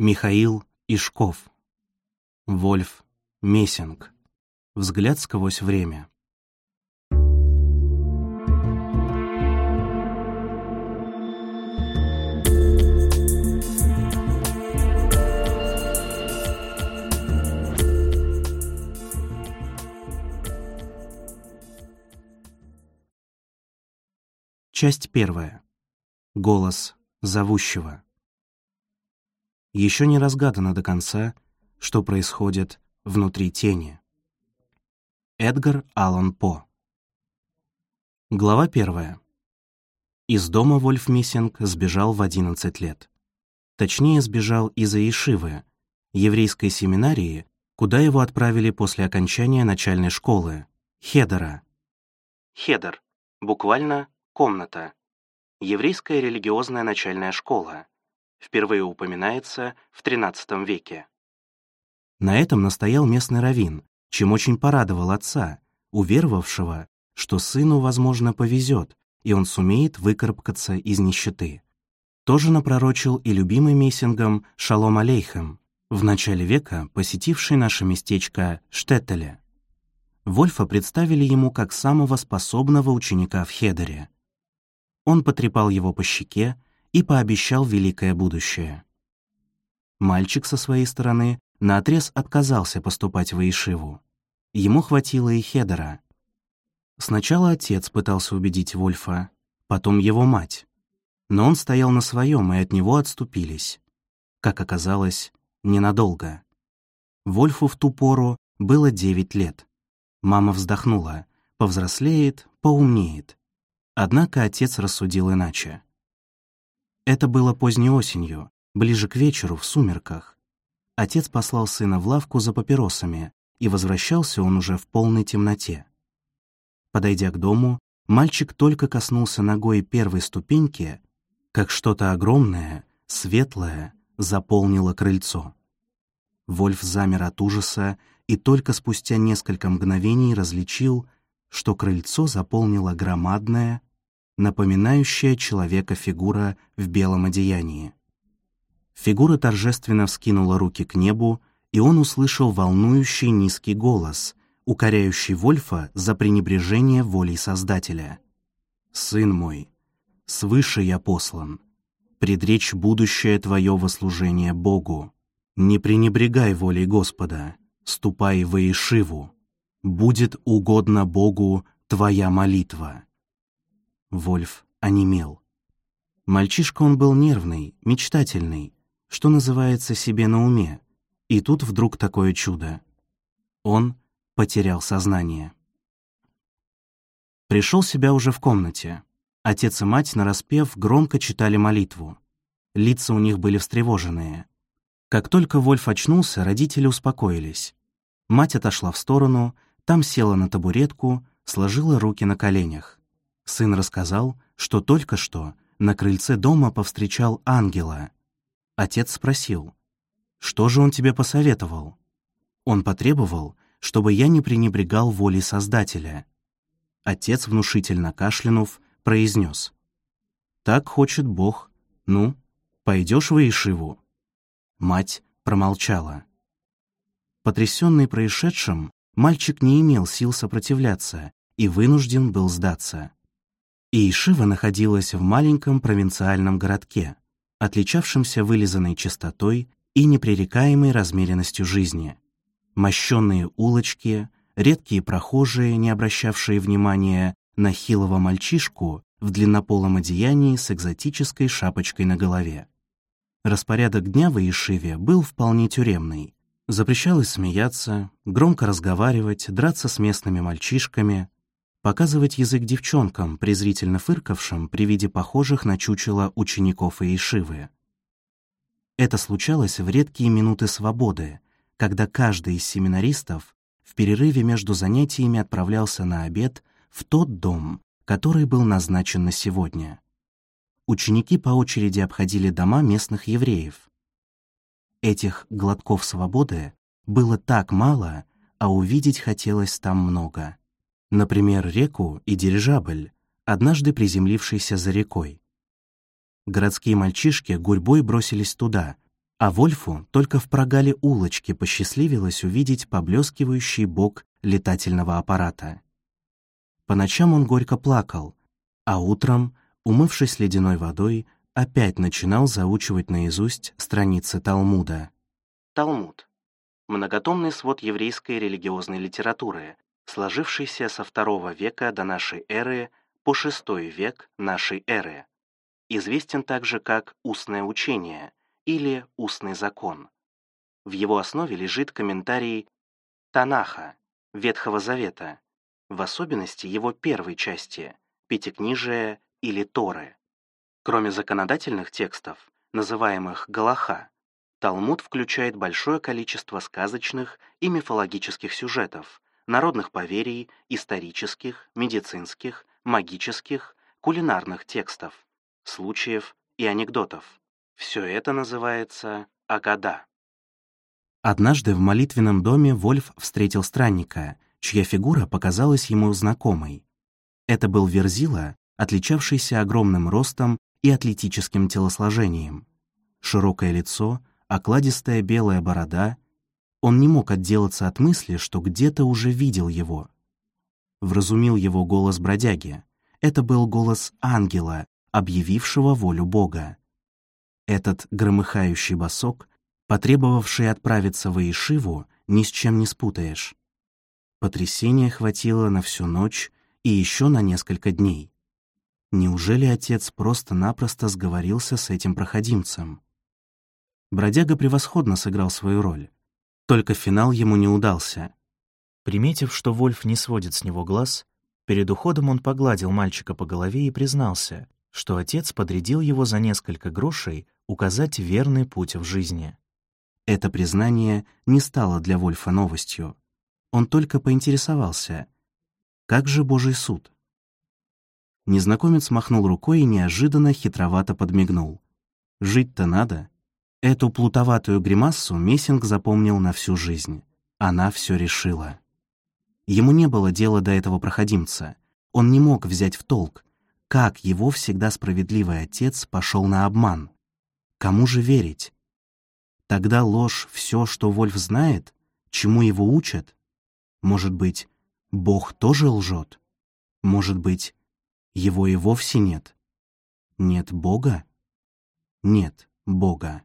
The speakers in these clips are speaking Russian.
Михаил Ишков. Вольф Мессинг. Взгляд сквозь время. Часть первая. Голос зовущего. Еще не разгадано до конца, что происходит внутри тени. Эдгар Аллан По. Глава первая. Из дома Вольф Миссинг сбежал в 11 лет. Точнее, сбежал из-за Ишивы, еврейской семинарии, куда его отправили после окончания начальной школы, Хедера. Хедер, буквально комната. Еврейская религиозная начальная школа. Впервые упоминается в XIII веке. На этом настоял местный раввин, чем очень порадовал отца, уверовавшего, что сыну, возможно, повезет, и он сумеет выкарабкаться из нищеты. Тоже напророчил и любимый Мессингом Шалом Алейхем, в начале века посетивший наше местечко Штеттеле. Вольфа представили ему как самого способного ученика в Хедере. Он потрепал его по щеке и пообещал великое будущее. Мальчик со своей стороны наотрез отказался поступать в Ишиву. Ему хватило и Хедера. Сначала отец пытался убедить Вольфа, потом его мать. Но он стоял на своем, и от него отступились. Как оказалось, ненадолго. Вольфу в ту пору было девять лет. Мама вздохнула. Повзрослеет, поумнеет. Однако отец рассудил иначе. Это было поздней осенью, ближе к вечеру, в сумерках. Отец послал сына в лавку за папиросами, и возвращался он уже в полной темноте. Подойдя к дому, мальчик только коснулся ногой первой ступеньки, как что-то огромное, светлое, заполнило крыльцо. Вольф замер от ужаса и только спустя несколько мгновений различил, что крыльцо заполнило громадное, напоминающая человека фигура в белом одеянии. Фигура торжественно вскинула руки к небу, и он услышал волнующий низкий голос, укоряющий Вольфа за пренебрежение волей Создателя. «Сын мой, свыше я послан. Предречь будущее твое во служение Богу. Не пренебрегай волей Господа, ступай в Иешиву. Будет угодно Богу твоя молитва». Вольф онемел. Мальчишка он был нервный, мечтательный, что называется себе на уме, и тут вдруг такое чудо. Он потерял сознание. Пришел себя уже в комнате. Отец и мать, нараспев, громко читали молитву. Лица у них были встревоженные. Как только Вольф очнулся, родители успокоились. Мать отошла в сторону, там села на табуретку, сложила руки на коленях. Сын рассказал, что только что на крыльце дома повстречал ангела. Отец спросил, «Что же он тебе посоветовал?» Он потребовал, чтобы я не пренебрегал волей Создателя. Отец, внушительно кашлянув, произнес, «Так хочет Бог. Ну, пойдешь в Ишиву?» Мать промолчала. Потрясенный происшедшим, мальчик не имел сил сопротивляться и вынужден был сдаться. И Ишива находилась в маленьком провинциальном городке, отличавшемся вылизанной чистотой и непререкаемой размеренностью жизни. Мощенные улочки, редкие прохожие, не обращавшие внимания на хилого мальчишку в длиннополом одеянии с экзотической шапочкой на голове. Распорядок дня в Ишиве был вполне тюремный. Запрещалось смеяться, громко разговаривать, драться с местными мальчишками, показывать язык девчонкам, презрительно фыркавшим при виде похожих на чучело учеников и Ишивы. Это случалось в редкие минуты свободы, когда каждый из семинаристов в перерыве между занятиями отправлялся на обед в тот дом, который был назначен на сегодня. Ученики по очереди обходили дома местных евреев. Этих глотков свободы было так мало, а увидеть хотелось там много. Например, реку и дирижабль, однажды приземлившийся за рекой. Городские мальчишки гурьбой бросились туда, А Вольфу только в прогале улочки посчастливилось увидеть поблескивающий бок летательного аппарата. По ночам он горько плакал, а утром, умывшись ледяной водой, опять начинал заучивать наизусть страницы Талмуда. Талмуд — многотомный свод еврейской религиозной литературы, сложившийся со II века до нашей эры по VI век нашей эры. Известен также как «устное учение» или «устный закон». В его основе лежит комментарий Танаха, Ветхого Завета, в особенности его первой части, Пятикнижия или Торы. Кроме законодательных текстов, называемых Галаха, Талмуд включает большое количество сказочных и мифологических сюжетов, народных поверий, исторических, медицинских, магических, кулинарных текстов, случаев и анекдотов. Все это называется Агада. Однажды в молитвенном доме Вольф встретил странника, чья фигура показалась ему знакомой. Это был Верзила, отличавшийся огромным ростом и атлетическим телосложением. Широкое лицо, окладистая белая борода. Он не мог отделаться от мысли, что где-то уже видел его. Вразумил его голос бродяги. Это был голос ангела, объявившего волю Бога. Этот громыхающий босок, потребовавший отправиться в Иешиву, ни с чем не спутаешь. Потрясения хватило на всю ночь и еще на несколько дней. Неужели отец просто-напросто сговорился с этим проходимцем? Бродяга превосходно сыграл свою роль. Только финал ему не удался. Приметив, что Вольф не сводит с него глаз, перед уходом он погладил мальчика по голове и признался, что отец подрядил его за несколько грошей указать верный путь в жизни. Это признание не стало для Вольфа новостью. Он только поинтересовался, как же Божий суд? Незнакомец махнул рукой и неожиданно хитровато подмигнул. «Жить-то надо». Эту плутоватую гримассу Мессинг запомнил на всю жизнь. Она все решила. Ему не было дела до этого проходимца. Он не мог взять в толк, как его всегда справедливый отец пошел на обман. Кому же верить? Тогда ложь — все, что Вольф знает, чему его учат? Может быть, Бог тоже лжет? Может быть, его и вовсе нет. Нет Бога? Нет Бога.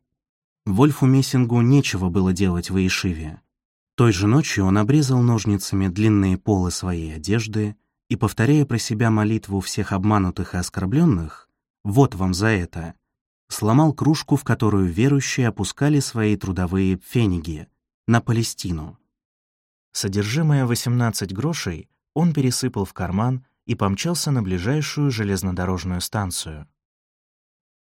Вольфу Мессингу нечего было делать в Иешиве. Той же ночью он обрезал ножницами длинные полы своей одежды и, повторяя про себя молитву всех обманутых и оскорбленных, «Вот вам за это», сломал кружку, в которую верующие опускали свои трудовые фениги, на Палестину. Содержимое 18 грошей он пересыпал в карман и помчался на ближайшую железнодорожную станцию.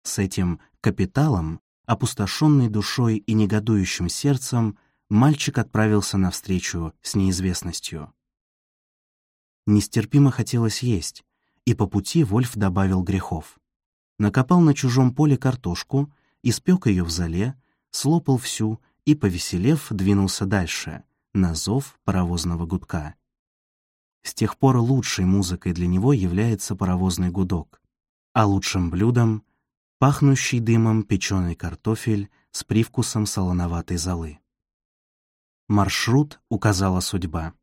С этим капиталом, опустошенной душой и негодующим сердцем, мальчик отправился навстречу с неизвестностью. Нестерпимо хотелось есть, и по пути Вольф добавил грехов. Накопал на чужом поле картошку, испек ее в зале, слопал всю и, повеселев, двинулся дальше, на зов паровозного гудка. С тех пор лучшей музыкой для него является паровозный гудок, а лучшим блюдом — пахнущий дымом печеный картофель с привкусом солоноватой золы. Маршрут указала судьба.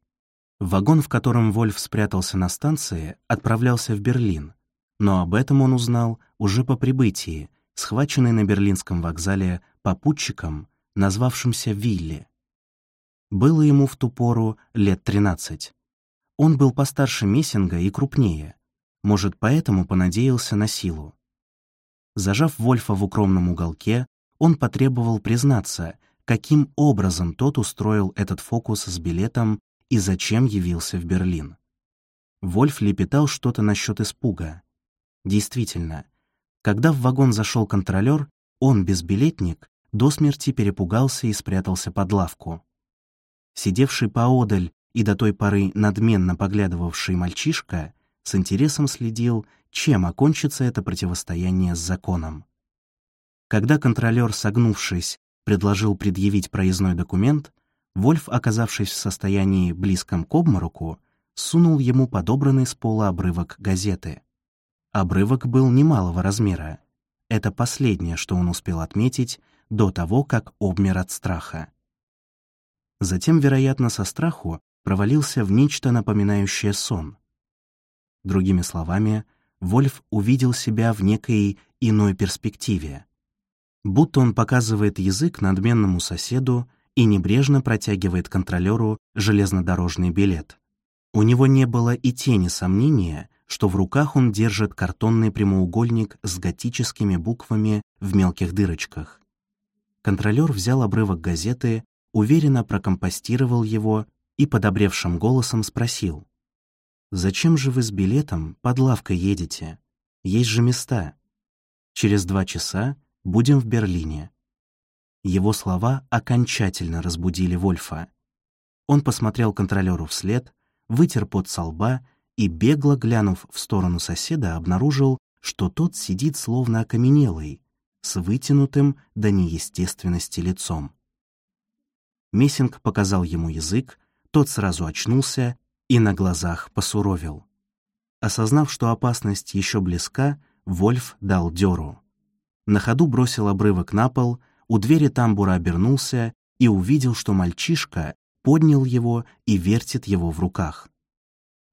Вагон, в котором Вольф спрятался на станции, отправлялся в Берлин, но об этом он узнал уже по прибытии, схваченный на берлинском вокзале попутчиком, назвавшимся Вилли. Было ему в ту пору лет тринадцать. Он был постарше Мессинга и крупнее, может, поэтому понадеялся на силу. Зажав Вольфа в укромном уголке, он потребовал признаться, каким образом тот устроил этот фокус с билетом и зачем явился в Берлин. Вольф лепетал что-то насчет испуга. Действительно, когда в вагон зашел контролер, он, безбилетник, до смерти перепугался и спрятался под лавку. Сидевший поодаль и до той поры надменно поглядывавший мальчишка с интересом следил, чем окончится это противостояние с законом. Когда контролер, согнувшись, предложил предъявить проездной документ, Вольф, оказавшись в состоянии близком к обмороку, сунул ему подобранный с пола обрывок газеты. Обрывок был немалого размера. Это последнее, что он успел отметить до того, как обмер от страха. Затем, вероятно, со страху провалился в нечто напоминающее сон. Другими словами, Вольф увидел себя в некой иной перспективе. Будто он показывает язык надменному соседу и небрежно протягивает контролеру железнодорожный билет. У него не было и тени сомнения, что в руках он держит картонный прямоугольник с готическими буквами в мелких дырочках. Контролер взял обрывок газеты, уверенно прокомпостировал его и подобревшим голосом спросил. «Зачем же вы с билетом под лавкой едете? Есть же места. Через два часа будем в Берлине». Его слова окончательно разбудили Вольфа. Он посмотрел контролеру вслед, вытер пот со лба и, бегло глянув в сторону соседа, обнаружил, что тот сидит словно окаменелый, с вытянутым до неестественности лицом. Мессинг показал ему язык, тот сразу очнулся и на глазах посуровил. Осознав, что опасность еще близка, Вольф дал дёру. На ходу бросил обрывок на пол, у двери тамбура обернулся и увидел, что мальчишка поднял его и вертит его в руках.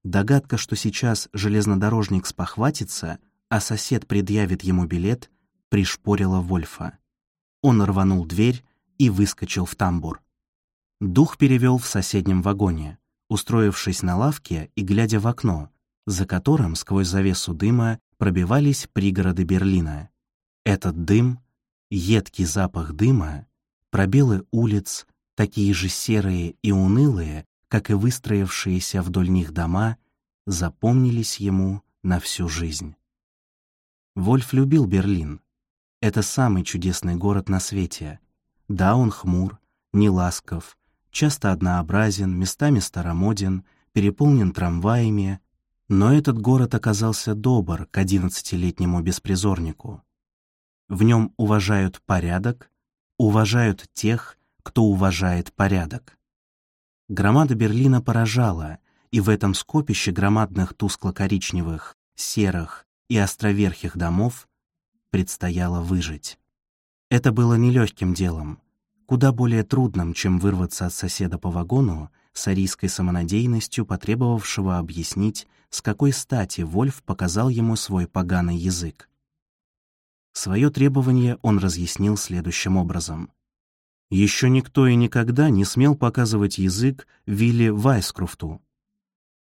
Догадка, что сейчас железнодорожник спохватится, а сосед предъявит ему билет, пришпорила Вольфа. Он рванул дверь и выскочил в тамбур. Дух перевел в соседнем вагоне, устроившись на лавке и глядя в окно, за которым сквозь завесу дыма пробивались пригороды Берлина. Этот дым, едкий запах дыма, пробелы улиц, такие же серые и унылые, как и выстроившиеся вдоль них дома, запомнились ему на всю жизнь. Вольф любил Берлин. Это самый чудесный город на свете. Да, он хмур, неласков, часто однообразен, местами старомоден, переполнен трамваями, но этот город оказался добр к одиннадцатилетнему беспризорнику. В нем уважают порядок, уважают тех, кто уважает порядок. Громада Берлина поражала, и в этом скопище громадных тускло-коричневых, серых и островерхих домов предстояло выжить. Это было нелегким делом, куда более трудным, чем вырваться от соседа по вагону с арийской самонадеянностью, потребовавшего объяснить, с какой стати Вольф показал ему свой поганый язык. Свое требование он разъяснил следующим образом. Еще никто и никогда не смел показывать язык Вилли Вайскруфту.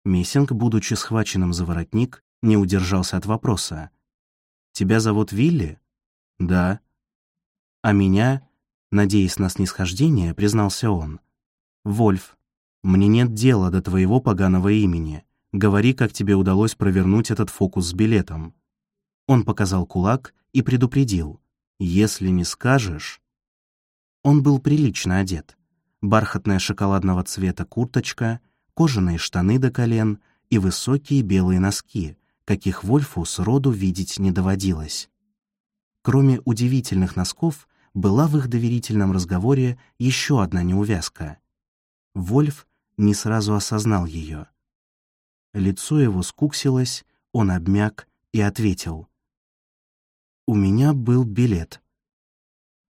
Мессинг, будучи схваченным за воротник, не удержался от вопроса. «Тебя зовут Вилли?» «Да». «А меня?» Надеясь на снисхождение, признался он. «Вольф, мне нет дела до твоего поганого имени. Говори, как тебе удалось провернуть этот фокус с билетом». Он показал кулак и предупредил. «Если не скажешь...» Он был прилично одет. Бархатная шоколадного цвета курточка, кожаные штаны до колен и высокие белые носки, каких Вольфу сроду видеть не доводилось. Кроме удивительных носков, была в их доверительном разговоре еще одна неувязка. Вольф не сразу осознал ее. Лицо его скуксилось, он обмяк и ответил. «У меня был билет».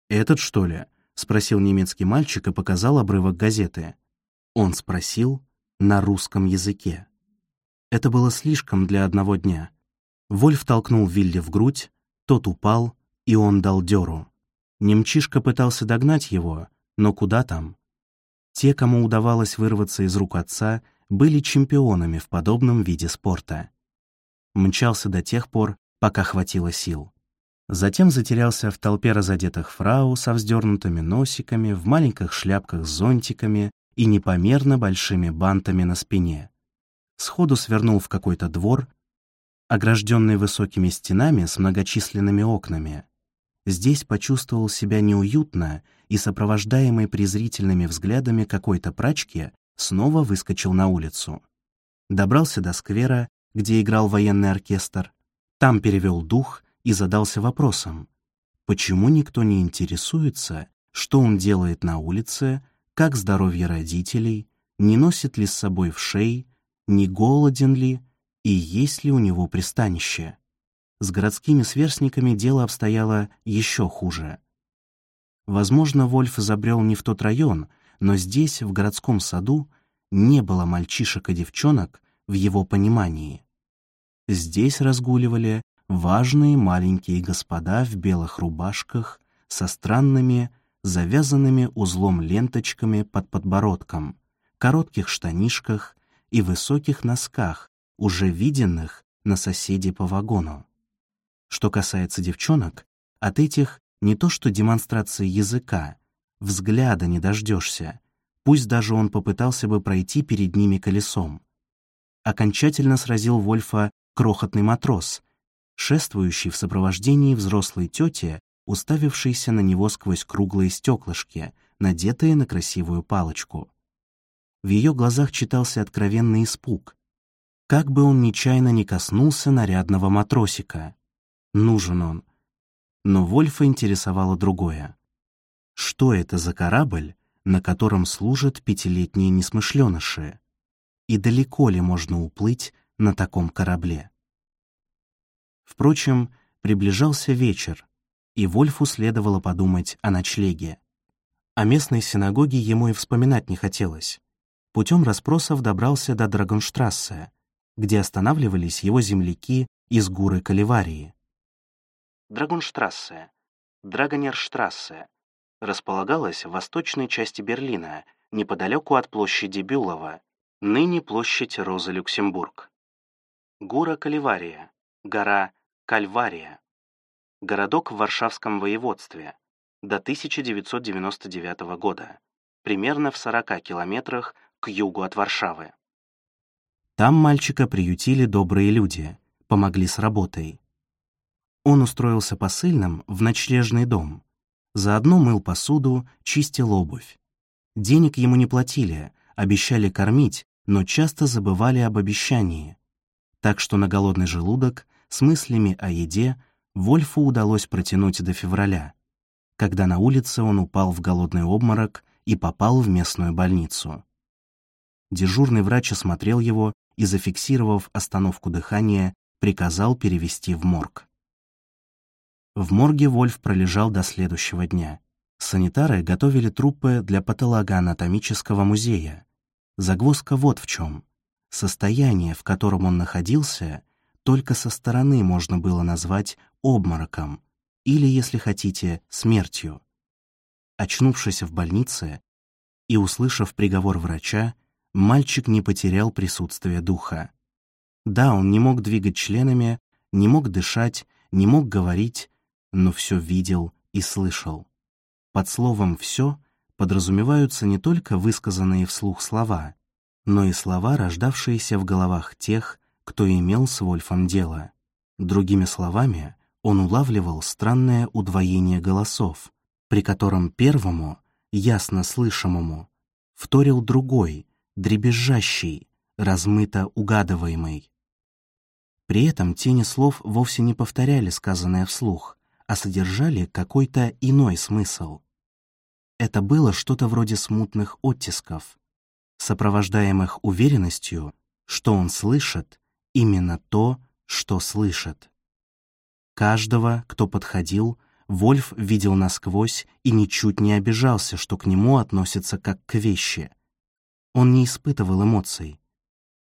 «Этот, что ли?» — спросил немецкий мальчик и показал обрывок газеты. Он спросил на русском языке. Это было слишком для одного дня. Вольф толкнул Вилли в грудь, тот упал, и он дал дёру. Немчишка пытался догнать его, но куда там? Те, кому удавалось вырваться из рук отца, были чемпионами в подобном виде спорта. Мчался до тех пор, пока хватило сил. Затем затерялся в толпе разодетых фрау со вздернутыми носиками, в маленьких шляпках с зонтиками и непомерно большими бантами на спине. Сходу свернул в какой-то двор, огражденный высокими стенами с многочисленными окнами. Здесь почувствовал себя неуютно и, сопровождаемый презрительными взглядами какой-то прачки, снова выскочил на улицу. Добрался до сквера, где играл военный оркестр, там перевел дух и задался вопросом, почему никто не интересуется, что он делает на улице, как здоровье родителей, не носит ли с собой в шей, не голоден ли и есть ли у него пристанище. С городскими сверстниками дело обстояло еще хуже. Возможно, Вольф забрел не в тот район, но здесь, в городском саду, не было мальчишек и девчонок в его понимании. Здесь разгуливали важные маленькие господа в белых рубашках со странными, завязанными узлом ленточками под подбородком, коротких штанишках и высоких носках, уже виденных на соседей по вагону. Что касается девчонок, от этих не то что демонстрации языка, взгляда не дождешься, пусть даже он попытался бы пройти перед ними колесом. Окончательно сразил Вольфа крохотный матрос, шествующий в сопровождении взрослой тети, уставившейся на него сквозь круглые стеклышки, надетые на красивую палочку. В ее глазах читался откровенный испуг. Как бы он нечаянно не коснулся нарядного матросика. Нужен он. Но Вольфа интересовало другое. Что это за корабль, на котором служат пятилетние несмышленыши? И далеко ли можно уплыть на таком корабле? Впрочем, приближался вечер, и Вольфу следовало подумать о ночлеге. О местной синагоге ему и вспоминать не хотелось. Путем расспросов добрался до Драгонштрассе, где останавливались его земляки из Гуры Каливарии. Драгонштрассе, Драгонерштрассе, располагалась в восточной части Берлина, неподалеку от площади Бюлова, ныне площадь Роза Люксембург. Гура Каливария, гора Кальвария. Городок в Варшавском воеводстве. До 1999 года. Примерно в 40 километрах к югу от Варшавы. Там мальчика приютили добрые люди, помогли с работой. Он устроился посыльным в ночлежный дом. Заодно мыл посуду, чистил обувь. Денег ему не платили, обещали кормить, но часто забывали об обещании. Так что на голодный желудок с мыслями о еде Вольфу удалось протянуть до февраля, когда на улице он упал в голодный обморок и попал в местную больницу. Дежурный врач осмотрел его и, зафиксировав остановку дыхания, приказал перевести в морг. В морге Вольф пролежал до следующего дня. Санитары готовили трупы для патологоанатомического музея. Загвоздка вот в чем. Состояние, в котором он находился, только со стороны можно было назвать обмороком или, если хотите, смертью. Очнувшись в больнице и услышав приговор врача, мальчик не потерял присутствие духа. Да, он не мог двигать членами, не мог дышать, не мог говорить, но все видел и слышал. Под словом «все» подразумеваются не только высказанные вслух слова, но и слова, рождавшиеся в головах тех, кто имел с Вольфом дело. Другими словами, он улавливал странное удвоение голосов, при котором первому, ясно слышимому, вторил другой, дребезжащий, размыто угадываемый. При этом тени слов вовсе не повторяли сказанное вслух, а содержали какой-то иной смысл. Это было что-то вроде смутных оттисков, сопровождаемых уверенностью, что он слышит именно то, что слышит. Каждого, кто подходил, Вольф видел насквозь и ничуть не обижался, что к нему относятся как к вещи. Он не испытывал эмоций.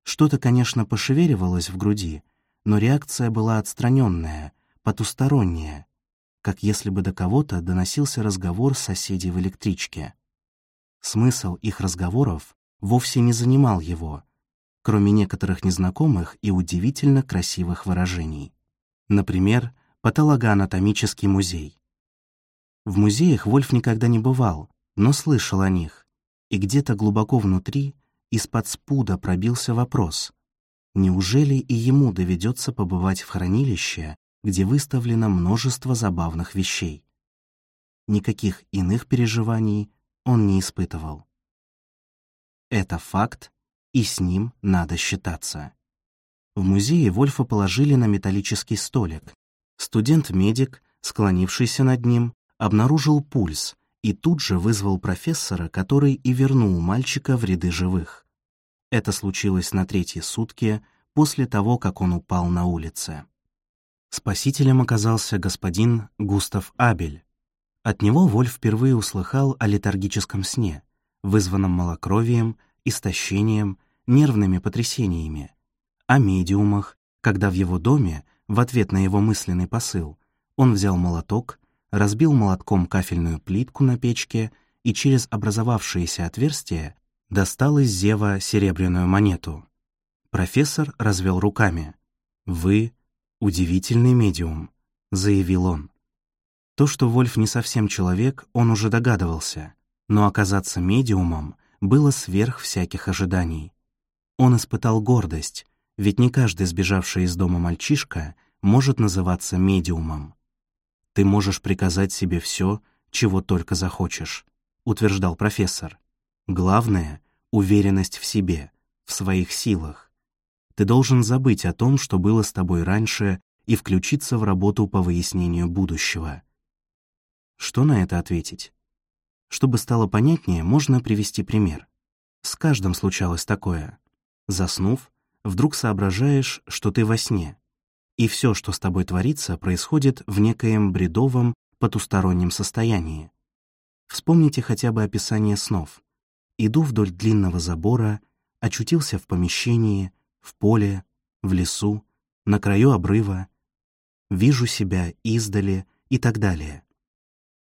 Что-то, конечно, пошевеливалось в груди, но реакция была отстраненная, потусторонняя, как если бы до кого-то доносился разговор соседей в электричке. Смысл их разговоров вовсе не занимал его, кроме некоторых незнакомых и удивительно красивых выражений. Например, патологоанатомический музей. В музеях Вольф никогда не бывал, но слышал о них, и где-то глубоко внутри из-под спуда пробился вопрос, неужели и ему доведется побывать в хранилище, где выставлено множество забавных вещей? Никаких иных переживаний он не испытывал. Это факт, и с ним надо считаться. В музее Вольфа положили на металлический столик. Студент-медик, склонившийся над ним, обнаружил пульс и тут же вызвал профессора, который и вернул мальчика в ряды живых. Это случилось на третьи сутки после того, как он упал на улице. Спасителем оказался господин Густав Абель. От него Вольф впервые услыхал о летаргическом сне, вызванном малокровием, истощением, нервными потрясениями, о медиумах, когда в его доме, в ответ на его мысленный посыл, он взял молоток, разбил молотком кафельную плитку на печке и через образовавшееся отверстие достал из зева серебряную монету. Профессор развел руками. «Вы — удивительный медиум», — заявил он. То, что Вольф не совсем человек, он уже догадывался, но оказаться медиумом было сверх всяких ожиданий. Он испытал гордость, ведь не каждый сбежавший из дома мальчишка может называться медиумом. «Ты можешь приказать себе все, чего только захочешь», — утверждал профессор. «Главное — уверенность в себе, в своих силах. Ты должен забыть о том, что было с тобой раньше, и включиться в работу по выяснению будущего. Что на это ответить? Чтобы стало понятнее, можно привести пример. С каждым случалось такое. Заснув, вдруг соображаешь, что ты во сне, и все, что с тобой творится, происходит в некоем бредовом, потустороннем состоянии. Вспомните хотя бы описание снов. Иду вдоль длинного забора, очутился в помещении, в поле, в лесу, на краю обрыва, вижу себя издали и так далее.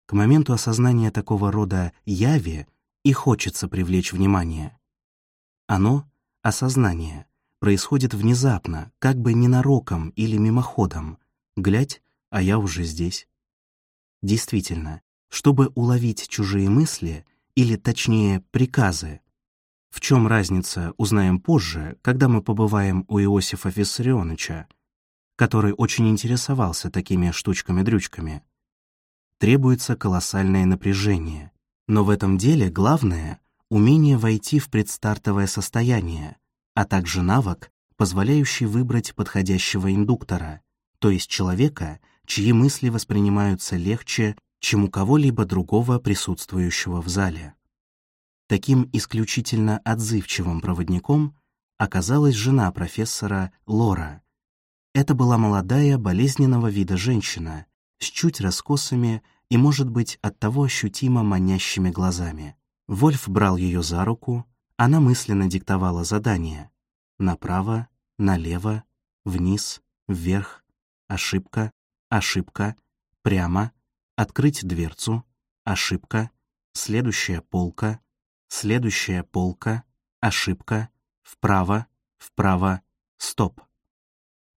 К моменту осознания такого рода яви и хочется привлечь внимание. Оно, осознание, происходит внезапно, как бы ненароком или мимоходом. Глядь, а я уже здесь. Действительно, чтобы уловить чужие мысли, или точнее приказы, в чем разница, узнаем позже, когда мы побываем у Иосифа Виссарионовича, который очень интересовался такими штучками-дрючками требуется колоссальное напряжение. Но в этом деле главное — умение войти в предстартовое состояние, а также навык, позволяющий выбрать подходящего индуктора, то есть человека, чьи мысли воспринимаются легче, чем у кого-либо другого присутствующего в зале. Таким исключительно отзывчивым проводником оказалась жена профессора Лора. Это была молодая, болезненного вида женщина, с чуть раскосыми и, может быть, оттого ощутимо манящими глазами. Вольф брал ее за руку, она мысленно диктовала задание. Направо, налево, вниз, вверх, ошибка, ошибка, прямо, открыть дверцу, ошибка, следующая полка, следующая полка, ошибка, вправо, вправо, стоп.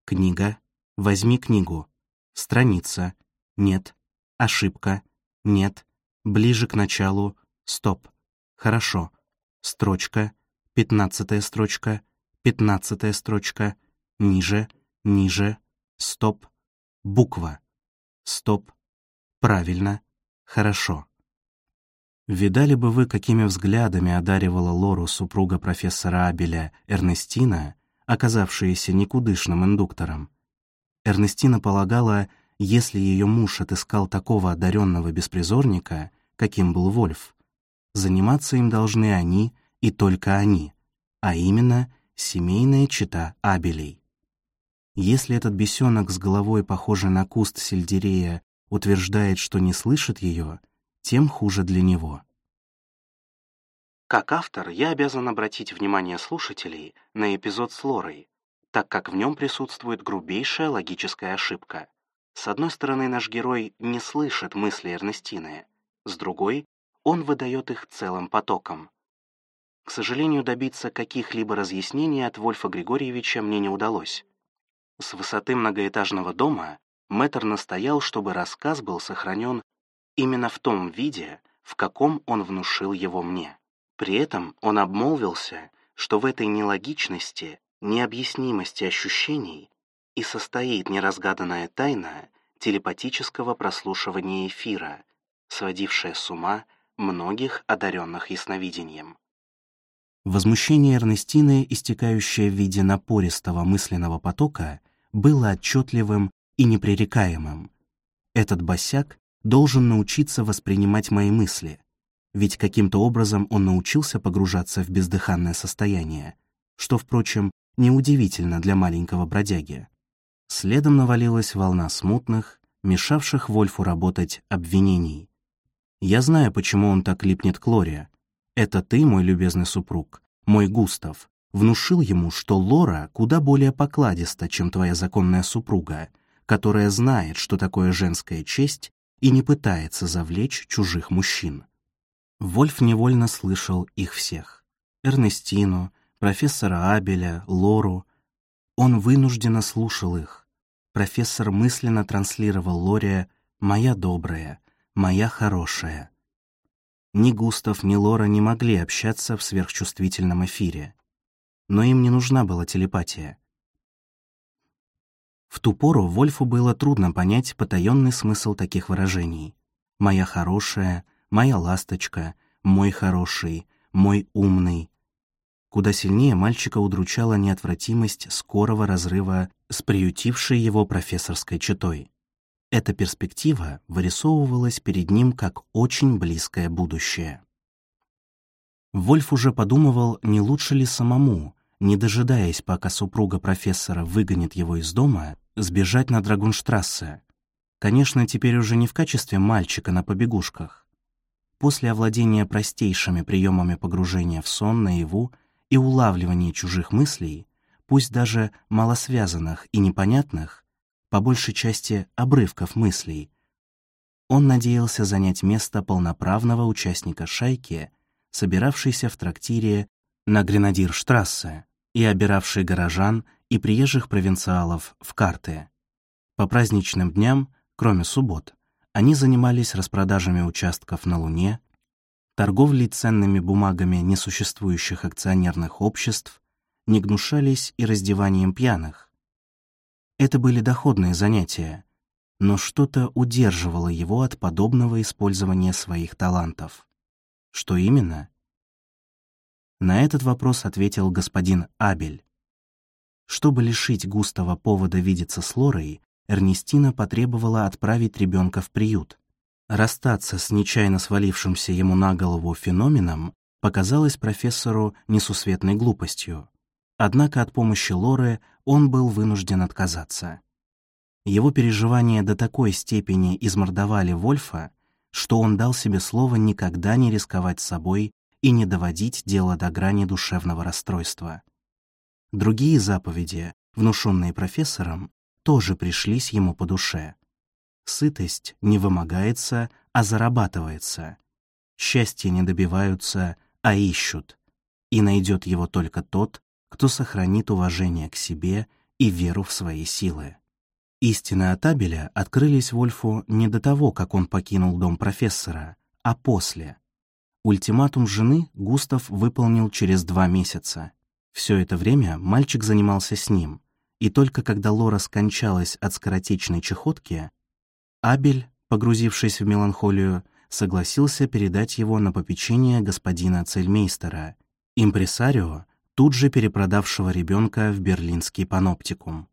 Книга, возьми книгу, страница, нет. Ошибка. Нет. Ближе к началу. Стоп. Хорошо. Строчка. Пятнадцатая строчка. Пятнадцатая строчка. Ниже. Ниже. Стоп. Буква. Стоп. Правильно. Хорошо. Видали бы вы, какими взглядами одаривала Лору супруга профессора Абеля Эрнестина, оказавшаяся никудышным индуктором. Эрнестина полагала, если ее муж отыскал такого одаренного беспризорника, каким был Вольф, заниматься им должны они и только они, а именно семейная чита Абелей. Если этот бесенок с головой, похожий на куст сельдерея, утверждает, что не слышит ее, тем хуже для него. Как автор, я обязан обратить внимание слушателей на эпизод с Лорой, так как в нем присутствует грубейшая логическая ошибка — с одной стороны, наш герой не слышит мысли Эрнестины, с другой — он выдает их целым потоком. К сожалению, добиться каких-либо разъяснений от Вольфа Григорьевича мне не удалось. С высоты многоэтажного дома мэтр настоял, чтобы рассказ был сохранен именно в том виде, в каком он внушил его мне. При этом он обмолвился, что в этой нелогичности, необъяснимости ощущений и состоит неразгаданная тайна телепатического прослушивания эфира, сводившая с ума многих одаренных ясновидением. Возмущение Эрнестины, истекающее в виде напористого мысленного потока, было отчетливым и непререкаемым. Этот босяк должен научиться воспринимать мои мысли, ведь каким-то образом он научился погружаться в бездыханное состояние, что, впрочем, неудивительно для маленького бродяги. Следом навалилась волна смутных, мешавших Вольфу работать обвинений. Я знаю, почему он так липнет к Лоре. Это ты, мой любезный супруг, мой Густав, внушил ему, что Лора куда более покладиста, чем твоя законная супруга, которая знает, что такое женская честь и не пытается завлечь чужих мужчин. Вольф невольно слышал их всех. Эрнестину, профессора Абеля, Лору. Он вынужденно слушал их. Профессор мысленно транслировал Лоре «моя добрая», «моя хорошая». Ни Густав, ни Лора не могли общаться в сверхчувствительном эфире. Но им не нужна была телепатия. В ту пору Вольфу было трудно понять потаенный смысл таких выражений. «Моя хорошая», «моя ласточка», «мой хороший», «мой умный». Куда сильнее мальчика удручала неотвратимость скорого разрыва с приютившей его профессорской четой. Эта перспектива вырисовывалась перед ним как очень близкое будущее. Вольф уже подумывал, не лучше ли самому, не дожидаясь, пока супруга профессора выгонит его из дома, сбежать на Драгунштрассе. Конечно, теперь уже не в качестве мальчика на побегушках. После овладения простейшими приемами погружения в сон наяву и улавливания чужих мыслей, пусть даже малосвязанных и непонятных, по большей части обрывков мыслей, он надеялся занять место полноправного участника шайки, собиравшейся в трактире на Гренадирштрассе и обиравшей горожан и приезжих провинциалов в карты. По праздничным дням, кроме суббот, они занимались распродажами участков на Луне, торговлей ценными бумагами несуществующих акционерных обществ, не гнушались и раздеванием пьяных. Это были доходные занятия, но что-то удерживало его от подобного использования своих талантов. Что именно? На этот вопрос ответил господин Абель. Чтобы лишить Густава повода видеться с Лорой, Эрнестина потребовала отправить ребенка в приют. Расстаться с нечаянно свалившимся ему на голову феноменом показалось профессору несусветной глупостью. Однако от помощи Лоры он был вынужден отказаться. Его переживания до такой степени измордовали Вольфа, что он дал себе слово никогда не рисковать собой и не доводить дело до грани душевного расстройства. Другие заповеди, внушенные профессором, тоже пришлись ему по душе. Сытость не вымогается, а зарабатывается. Счастье не добиваются, а ищут. И найдет его только тот, кто сохранит уважение к себе и веру в свои силы. Истины от Абеля открылись Вольфу не до того, как он покинул дом профессора, а после. Ультиматум жены Густав выполнил через два месяца. Все это время мальчик занимался с ним, и только когда Лора скончалась от скоротечной чехотки, Абель, погрузившись в меланхолию, согласился передать его на попечение господина Цельмейстера, импресарио, тут же перепродавшего ребенка в берлинский паноптикум.